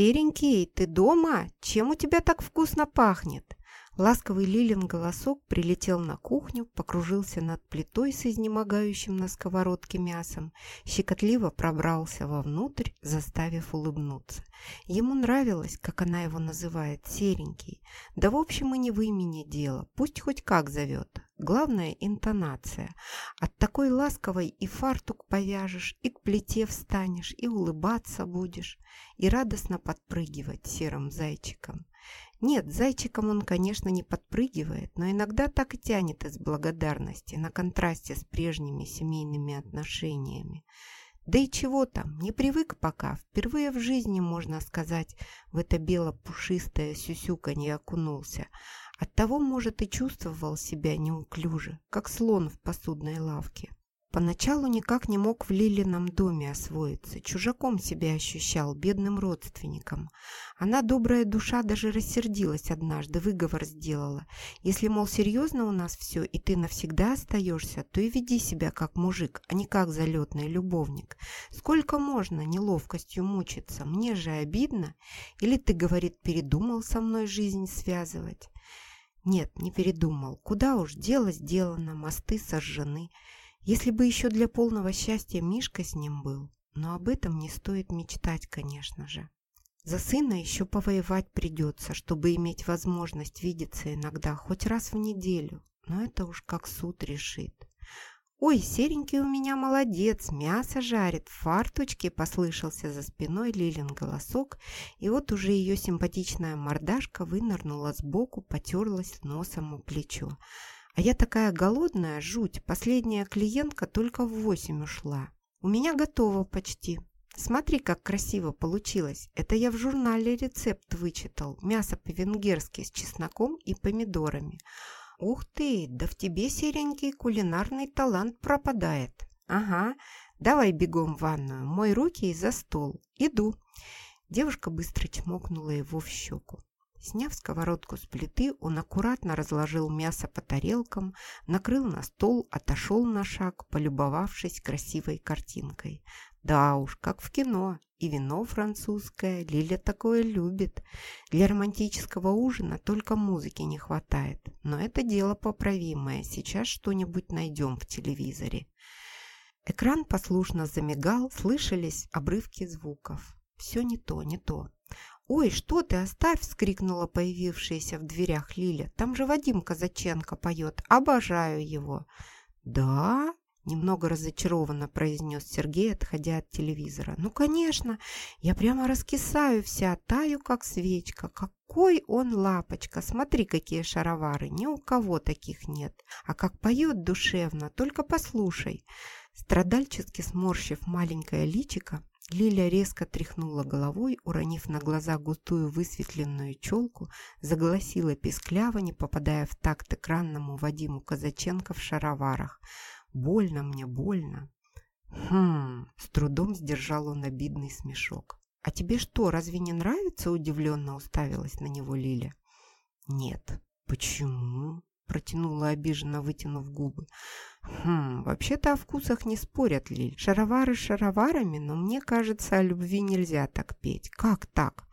«Серенький, ты дома? Чем у тебя так вкусно пахнет?» Ласковый Лилин голосок прилетел на кухню, покружился над плитой с изнемогающим на сковородке мясом, щекотливо пробрался вовнутрь, заставив улыбнуться. Ему нравилось, как она его называет, серенький. Да в общем и не в имени дело, пусть хоть как зовет. Главное – интонация. От такой ласковой и фартук повяжешь, и к плите встанешь, и улыбаться будешь, и радостно подпрыгивать серым зайчиком. Нет, зайчиком он, конечно, не подпрыгивает, но иногда так и тянет из благодарности на контрасте с прежними семейными отношениями. Да и чего там, не привык пока, впервые в жизни, можно сказать, в это бело-пушистое сюсюканье окунулся. Оттого, может, и чувствовал себя неуклюже, как слон в посудной лавке. Поначалу никак не мог в Лилином доме освоиться, чужаком себя ощущал, бедным родственником. Она, добрая душа, даже рассердилась однажды, выговор сделала. Если, мол, серьезно у нас все, и ты навсегда остаешься, то и веди себя как мужик, а не как залетный любовник. Сколько можно неловкостью мучиться? Мне же обидно. Или ты, говорит, передумал со мной жизнь связывать? Нет, не передумал. Куда уж, дело сделано, мосты сожжены. Если бы еще для полного счастья Мишка с ним был, но об этом не стоит мечтать, конечно же. За сына еще повоевать придется, чтобы иметь возможность видеться иногда хоть раз в неделю, но это уж как суд решит. «Ой, серенький у меня молодец, мясо жарит, в фарточке!» послышался за спиной Лилин голосок, и вот уже ее симпатичная мордашка вынырнула сбоку, потерлась носом у плечо. А я такая голодная, жуть. Последняя клиентка только в восемь ушла. У меня готово почти. Смотри, как красиво получилось. Это я в журнале рецепт вычитал. Мясо по-венгерски с чесноком и помидорами. Ух ты, да в тебе, серенький, кулинарный талант пропадает. Ага, давай бегом в ванную, мой руки и за стол. Иду. Девушка быстро чмокнула его в щеку. Сняв сковородку с плиты, он аккуратно разложил мясо по тарелкам, накрыл на стол, отошел на шаг, полюбовавшись красивой картинкой. Да уж, как в кино, и вино французское, Лиля такое любит. Для романтического ужина только музыки не хватает, но это дело поправимое, сейчас что-нибудь найдем в телевизоре. Экран послушно замигал, слышались обрывки звуков. Все не то, не то. «Ой, что ты, оставь!» – вскрикнула появившаяся в дверях Лиля. «Там же Вадим Казаченко поет. Обожаю его!» «Да?» – немного разочарованно произнес Сергей, отходя от телевизора. «Ну, конечно! Я прямо раскисаю вся, таю, как свечка. Какой он лапочка! Смотри, какие шаровары! Ни у кого таких нет. А как поет душевно, только послушай!» Страдальчески сморщив маленькое личико, Лиля резко тряхнула головой, уронив на глаза густую высветленную челку, загласила пискляво, не попадая в такт экранному Вадиму Казаченко в шароварах. «Больно мне, больно!» «Хм...» — с трудом сдержал он обидный смешок. «А тебе что, разве не нравится?» — удивленно уставилась на него Лиля. «Нет». «Почему?» — протянула обиженно, вытянув губы. Хм, вообще-то о вкусах не спорят, Лиль. Шаровары шароварами, но мне кажется, о любви нельзя так петь. Как так?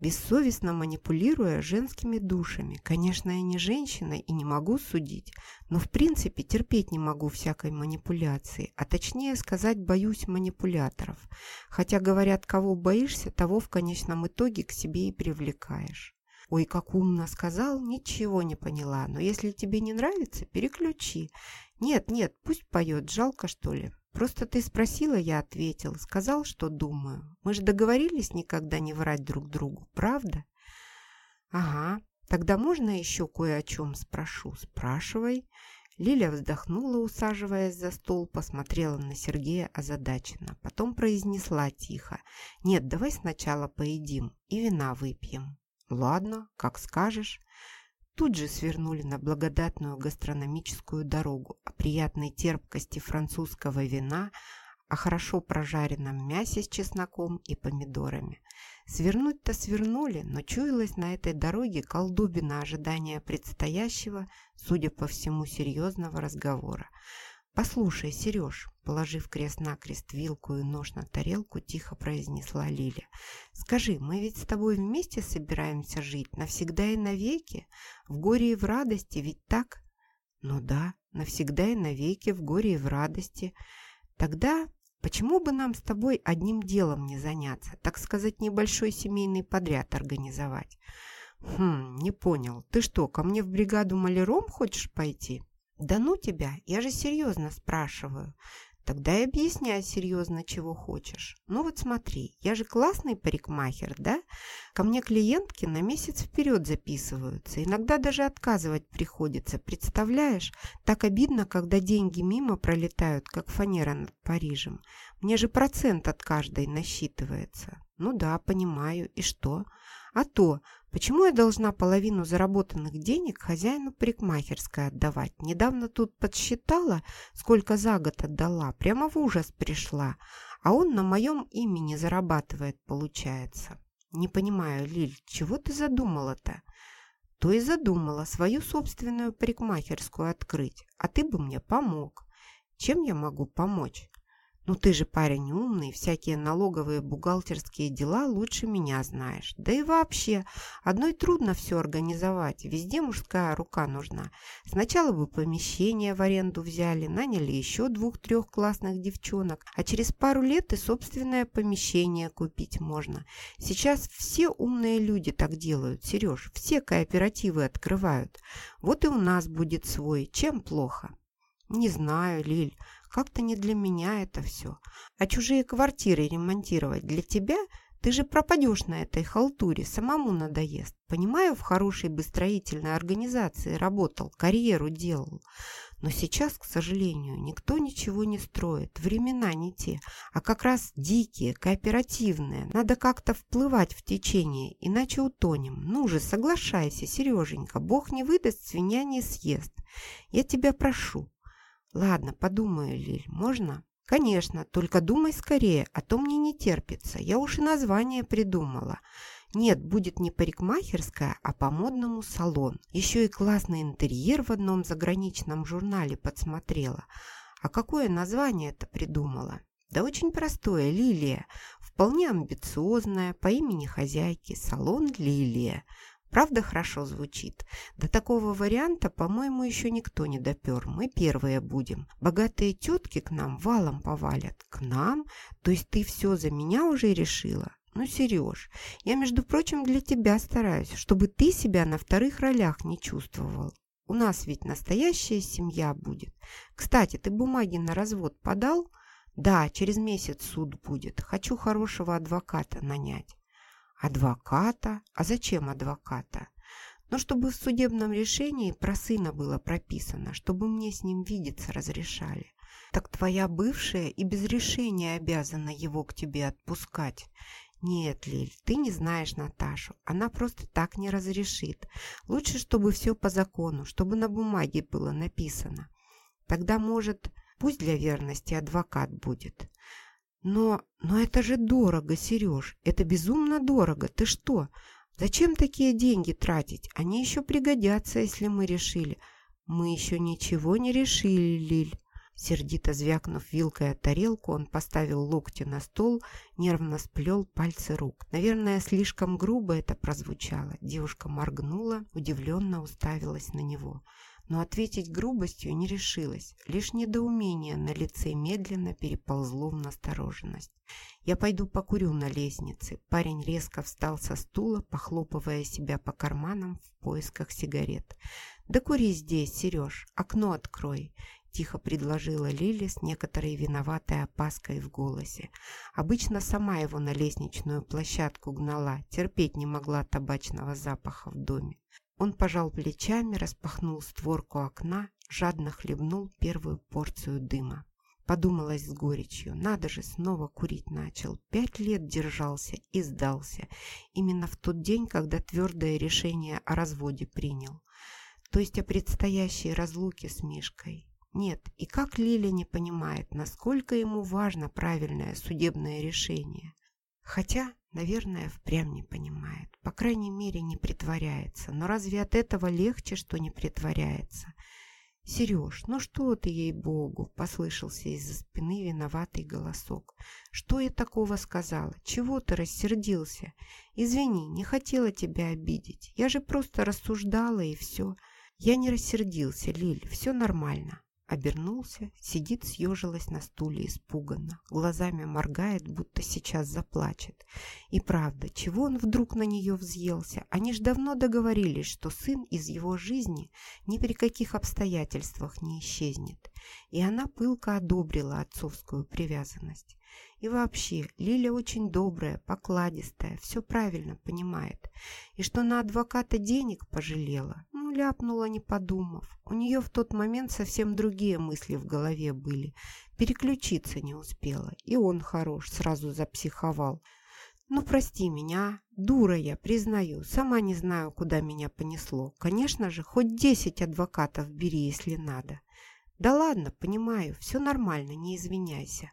Бессовестно манипулируя женскими душами. Конечно, я не женщина и не могу судить, но в принципе терпеть не могу всякой манипуляции, а точнее сказать, боюсь манипуляторов. Хотя говорят, кого боишься, того в конечном итоге к себе и привлекаешь. Ой, как умно сказал, ничего не поняла, но если тебе не нравится, переключи. «Нет, нет, пусть поет, жалко, что ли. Просто ты спросила, я ответил, сказал, что думаю. Мы же договорились никогда не врать друг другу, правда?» «Ага, тогда можно еще кое о чем спрошу?» «Спрашивай». Лиля вздохнула, усаживаясь за стол, посмотрела на Сергея озадаченно. Потом произнесла тихо. «Нет, давай сначала поедим и вина выпьем». «Ладно, как скажешь» тут же свернули на благодатную гастрономическую дорогу о приятной терпкости французского вина, о хорошо прожаренном мясе с чесноком и помидорами. Свернуть-то свернули, но чуялась на этой дороге колдубина ожидания предстоящего, судя по всему, серьезного разговора. «Послушай, Сереж», — положив крест-накрест вилку и нож на тарелку, тихо произнесла Лиля. «Скажи, мы ведь с тобой вместе собираемся жить навсегда и навеки? В горе и в радости, ведь так?» «Ну да, навсегда и навеки, в горе и в радости. Тогда почему бы нам с тобой одним делом не заняться, так сказать, небольшой семейный подряд организовать?» «Хм, не понял. Ты что, ко мне в бригаду маляром хочешь пойти?» «Да ну тебя, я же серьезно спрашиваю. Тогда и объясняй серьезно, чего хочешь. Ну вот смотри, я же классный парикмахер, да? Ко мне клиентки на месяц вперед записываются. Иногда даже отказывать приходится, представляешь? Так обидно, когда деньги мимо пролетают, как фанера над Парижем. Мне же процент от каждой насчитывается. Ну да, понимаю. И что? А то, почему я должна половину заработанных денег хозяину парикмахерской отдавать? Недавно тут подсчитала, сколько за год отдала, прямо в ужас пришла. А он на моем имени зарабатывает, получается. Не понимаю, Лиль, чего ты задумала-то? То и задумала свою собственную парикмахерскую открыть, а ты бы мне помог. Чем я могу помочь? «Ну ты же парень умный, всякие налоговые бухгалтерские дела лучше меня знаешь. Да и вообще, одной трудно все организовать, везде мужская рука нужна. Сначала бы помещение в аренду взяли, наняли еще двух-трех классных девчонок, а через пару лет и собственное помещение купить можно. Сейчас все умные люди так делают, Сереж, все кооперативы открывают. Вот и у нас будет свой, чем плохо?» «Не знаю, Лиль». Как-то не для меня это все. А чужие квартиры ремонтировать для тебя? Ты же пропадешь на этой халтуре, самому надоест. Понимаю, в хорошей бы строительной организации работал, карьеру делал. Но сейчас, к сожалению, никто ничего не строит. Времена не те, а как раз дикие, кооперативные. Надо как-то вплывать в течение, иначе утонем. Ну же, соглашайся, Сереженька, Бог не выдаст, свинья не съест. Я тебя прошу, «Ладно, подумаю, Лиль, можно?» «Конечно, только думай скорее, а то мне не терпится. Я уж и название придумала. Нет, будет не парикмахерская, а по-модному салон. Еще и классный интерьер в одном заграничном журнале подсмотрела. А какое название это придумала?» Да очень простое, Лилия. Вполне амбициозное, по имени хозяйки, салон Лилия. Правда хорошо звучит? До такого варианта, по-моему, еще никто не допер. Мы первые будем. Богатые тетки к нам валом повалят. К нам? То есть ты все за меня уже решила? Ну, Сереж, я, между прочим, для тебя стараюсь, чтобы ты себя на вторых ролях не чувствовал. У нас ведь настоящая семья будет. Кстати, ты бумаги на развод подал? Да, через месяц суд будет. Хочу хорошего адвоката нанять. Адвоката? А зачем адвоката? Ну, чтобы в судебном решении про сына было прописано, чтобы мне с ним видеться разрешали. Так твоя бывшая и без решения обязана его к тебе отпускать. Нет, Лиль, ты не знаешь Наташу. Она просто так не разрешит. Лучше, чтобы все по закону, чтобы на бумаге было написано. Тогда, может, пусть для верности адвокат будет. Но, но это же дорого, Сереж. Это безумно дорого. Ты что? Зачем такие деньги тратить? Они еще пригодятся, если мы решили. Мы еще ничего не решили, Лиль. Сердито звякнув вилкой о тарелку, он поставил локти на стол, нервно сплел пальцы рук. Наверное, слишком грубо это прозвучало. Девушка моргнула, удивленно уставилась на него но ответить грубостью не решилась. Лишь недоумение на лице медленно переползло в настороженность. «Я пойду покурю на лестнице». Парень резко встал со стула, похлопывая себя по карманам в поисках сигарет. «Да кури здесь, Сереж, окно открой», – тихо предложила Лили с некоторой виноватой опаской в голосе. Обычно сама его на лестничную площадку гнала, терпеть не могла табачного запаха в доме. Он пожал плечами, распахнул створку окна, жадно хлебнул первую порцию дыма. Подумалось с горечью, надо же, снова курить начал. Пять лет держался и сдался. Именно в тот день, когда твердое решение о разводе принял. То есть о предстоящей разлуке с Мишкой. Нет, и как Лиля не понимает, насколько ему важно правильное судебное решение. Хотя, наверное, впрямь не понимает. По крайней мере, не притворяется. Но разве от этого легче, что не притворяется? «Сереж, ну что ты, ей-богу!» – послышался из-за спины виноватый голосок. «Что я такого сказала? Чего ты рассердился? Извини, не хотела тебя обидеть. Я же просто рассуждала и все». «Я не рассердился, Лиль, все нормально». Обернулся, сидит, съежилась на стуле испуганно, глазами моргает, будто сейчас заплачет. И правда, чего он вдруг на нее взъелся? Они ж давно договорились, что сын из его жизни ни при каких обстоятельствах не исчезнет. И она пылко одобрила отцовскую привязанность. И вообще, Лиля очень добрая, покладистая, все правильно понимает. И что на адвоката денег пожалела, ну, ляпнула, не подумав. У нее в тот момент совсем другие мысли в голове были. Переключиться не успела. И он хорош, сразу запсиховал. Ну, прости меня, дура я, признаю, сама не знаю, куда меня понесло. Конечно же, хоть десять адвокатов бери, если надо. Да ладно, понимаю, все нормально, не извиняйся.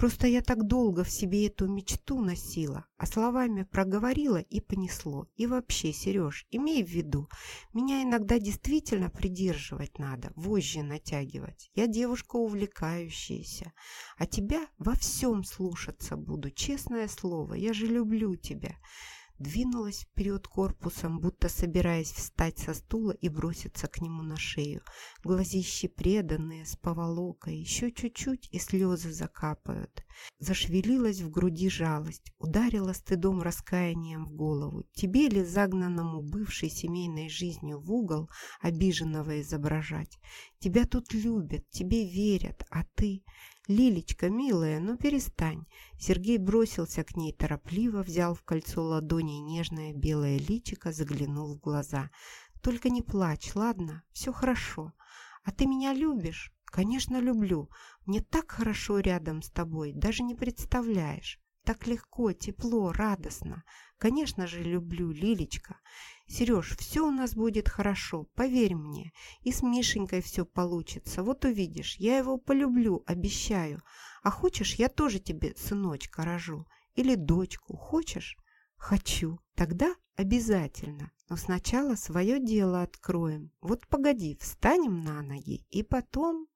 Просто я так долго в себе эту мечту носила, а словами проговорила и понесло. И вообще, Сереж, имей в виду, меня иногда действительно придерживать надо, вожжи натягивать. Я девушка увлекающаяся, а тебя во всем слушаться буду, честное слово, я же люблю тебя двинулась вперед корпусом, будто собираясь встать со стула и броситься к нему на шею. Глазищи преданные, с поволокой, еще чуть-чуть и слезы закапают. Зашевелилась в груди жалость, ударила стыдом раскаянием в голову. Тебе ли загнанному бывшей семейной жизнью в угол обиженного изображать? Тебя тут любят, тебе верят, а ты... «Лилечка, милая, ну перестань!» Сергей бросился к ней торопливо, взял в кольцо ладони нежное белое личико, заглянул в глаза. «Только не плачь, ладно? Все хорошо. А ты меня любишь?» «Конечно, люблю. Мне так хорошо рядом с тобой, даже не представляешь. Так легко, тепло, радостно. Конечно же, люблю, Лилечка. Сереж, все у нас будет хорошо, поверь мне. И с Мишенькой все получится. Вот увидишь, я его полюблю, обещаю. А хочешь, я тоже тебе сыночка рожу? Или дочку, хочешь? Хочу. Тогда обязательно. Но сначала свое дело откроем. Вот погоди, встанем на ноги, и потом...